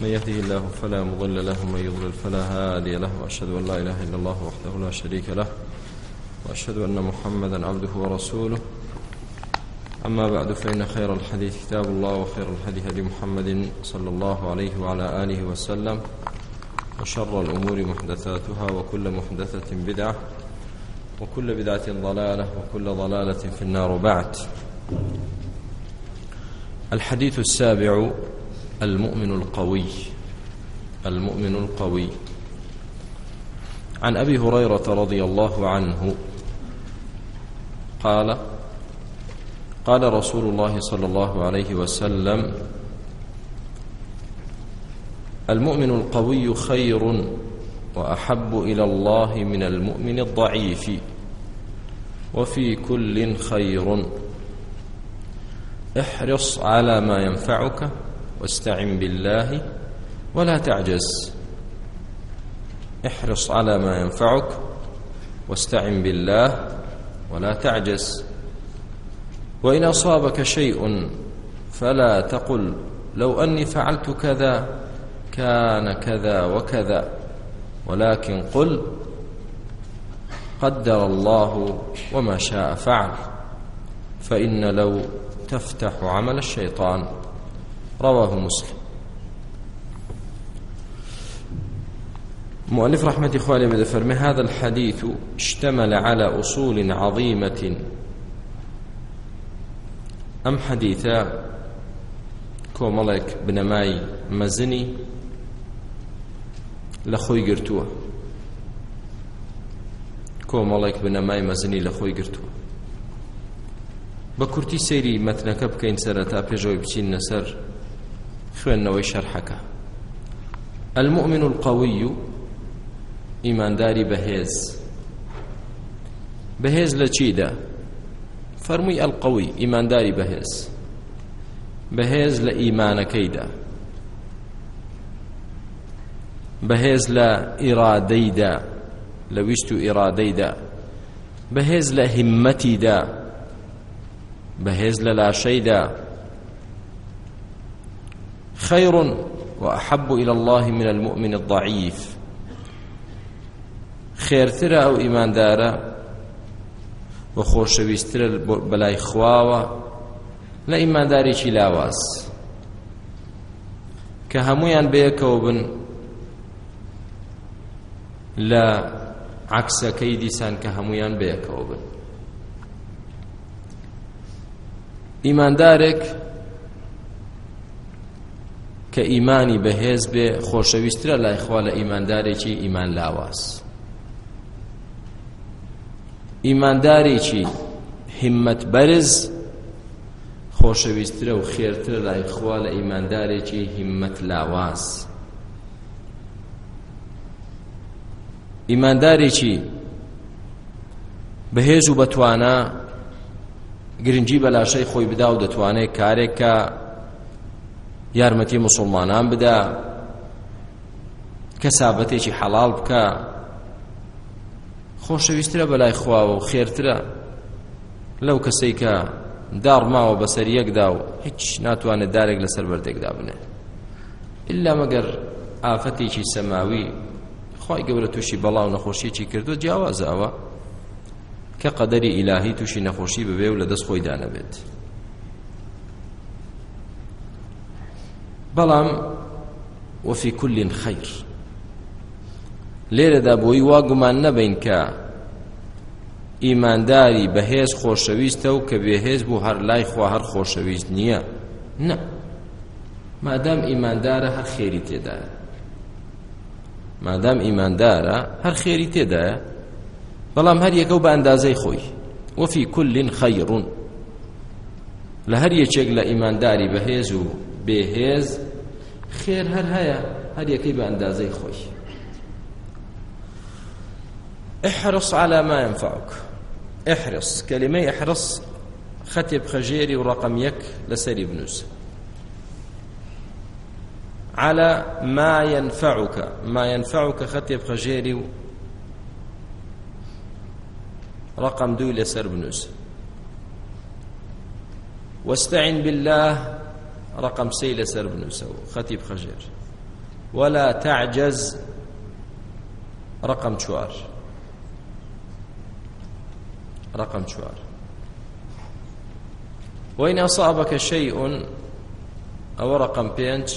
من يهده الله فلا مضل له ومن يضلل فلا هادي له وأشهد أن لا إله إلا الله وحده لا شريك له وأشهد أن محمدا عبده ورسوله أما بعد فإن خير الحديث كتاب الله وخير الحديث هدي محمد صلى الله عليه وعلى آله وسلم وشر الأمور محدثاتها وكل محدثة بدعة وكل بدعة ضلالة وكل ضلالة في النار بعد الحديث السابع المؤمن القوي المؤمن القوي عن أبي هريرة رضي الله عنه قال قال رسول الله صلى الله عليه وسلم المؤمن القوي خير وأحب إلى الله من المؤمن الضعيف وفي كل خير احرص على ما ينفعك واستعن بالله ولا تعجز احرص على ما ينفعك واستعن بالله ولا تعجز وإن أصابك شيء فلا تقل لو أني فعلت كذا كان كذا وكذا ولكن قل قدر الله وما شاء فعل فإن لو تفتح عمل الشيطان رواه مسلم مؤلف رحمة إخواني من فرمي هذا الحديث اشتمل على أصول عظيمة أم حديثا كوملك بنماي مزني لخوي قرتوه کۆمەڵێک بنەمای مەزنی لە خۆی گرتووە بە کورتی سەیری مەتنەکە بکەین سەرەتا پێشەوەی بچین لەسەر خوێندنەوەی شەرحەکە المؤمن القوي ئیمانداری بەهێز بەهێز لە چیدا فەرمووی ئەلقەوی ئیمانداری بەهێز بەهێز لە ئیمانەکەیدا بەهێز لە ئیرادەیدا لە ویست و ئیرادەیدا بەهێز لە هیممەتیدا بەهێز لە لاشەیدا خير وأحب إلى الله من المؤمن الضعيف خێرترە ئەو ئیماندارە بە خۆشەویسترە بەلای خواوە لە ئیماندارێکی لاواز کە هەمویان بەیەکەوە بن لە عکسەکەی دیسان کە هەمویان بەیەکەوە بن ئیماندارێک کە ئیمانی بەهێز بێ خۆشەویسترە لای خوا لە ئیماندارێکی ئیمان لاواز ئیماندارێکی همەت بەرز خۆشەویسترە و خێرترە لای خوا لە ئیماندارێکی همەت لاواز ئیماندارێکی بەهێز و بەتوانە گرنگی بەلاشەی خۆی بدا و دەتوانێت کارێک کە یارمەتی مسلمانان بدە کەسابەتێکی حەڵال بکە خۆشەویسترە بەلای خواوە و خێرترە لەو کەسەی کە داڕماوە بەسەر یەکدا و هیچ ناتوانێت دارێک لەسەر بەردێکدا بنێ ئللا مەگەر ئافەتێکی سەماوی خی گەورە تووشی بەڵاو نەخۆشیەکی کردو جیاوازە ئەوە کە قەدەری ئیلاهی تووشی نەخۆشی ببێ و لە دەست خۆیدا نەبێت بەڵام وەفی کولین خەیر لێرەدا بۆی وا گومان نەبین کە ئیمانداری بەهێز خۆشەویستە و کە بێهێز بوو هەر لای خوا هەر خۆشەویست نییە نە مادام ئیماندارە هەر خێری تێدایە مادام ئیماندارە هەر خێری تێدایە بەڵام هەر یەکە و بە ئەندازەی خۆی وەفی کولین خەیڕون لە هەر یەکێک لە ئیمانداری بەهێز و بێهێز خێر هەر هەیە هەر یەکەی بە ئەندازەی خۆی احرص على ما ينفعك احرص كلمة احرص خطب خجيري ورقم يك لسري بنوس على ما ينفعك ما ينفعك خطب خجيري رقم دو لسر بنوس واستعن بالله رقم سي لسر بنوسو خطيب خجير ولا تعجز رقم شوار رقم شوار وإن أصابك شيء أو رقم بينج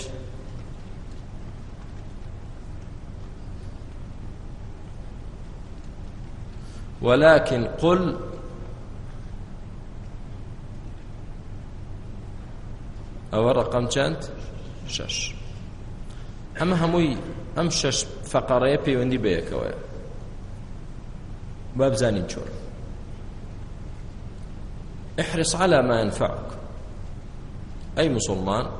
ولكن قل ئەوە ڕقم چەند شش ئەمە هەمووی ئەم شش فەقەڕەیە پەیوەندی بەیەکەوەە بابزانین چۆن احرص على ما ينفعك أي مسلمان